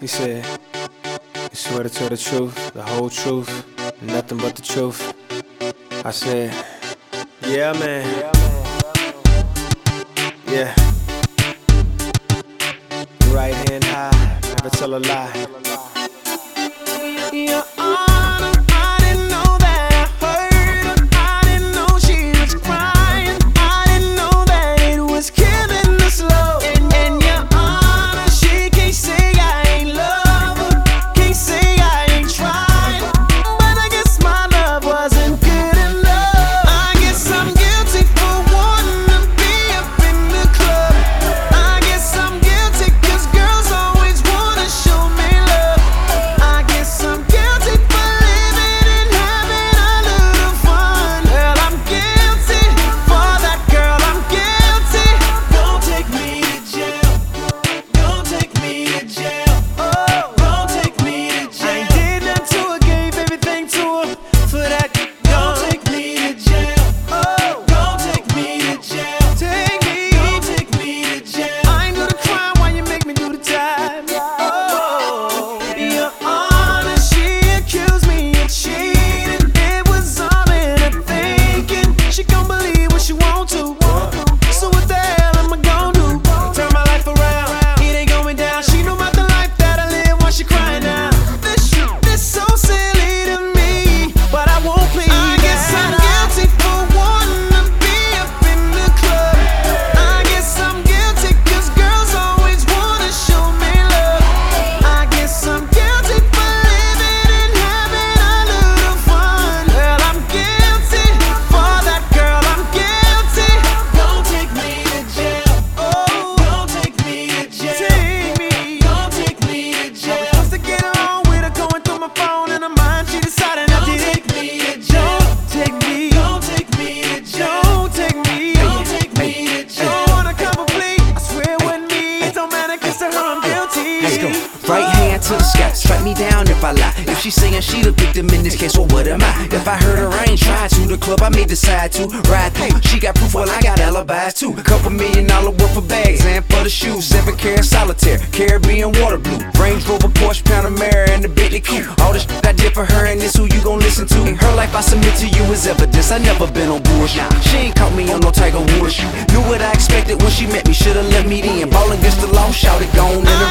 He said, You swear to tell the truth, the whole truth, nothing but the truth. I said, Yeah, man. Yeah. Right hand high, never tell a lie. You're on. me down if I lie. If she's saying she the victim in this case, well, what am I? If I heard her, I ain't tried to. The club I may decide to ride through. She got proof, well, I got alibis too. Couple million dollar worth of bags and for the shoes. Seven care solitaire, Caribbean water blue. Range Rover, Porsche, Panamera, and the Bentley coupe. All this I did for her, and this who you gon' listen to. In her life, I submit to you as evidence. I never been on bullshit. She ain't caught me on no Tiger Woods. Knew what I expected when she met me. Shoulda let me in. Ballin' against the law, shouted gone in the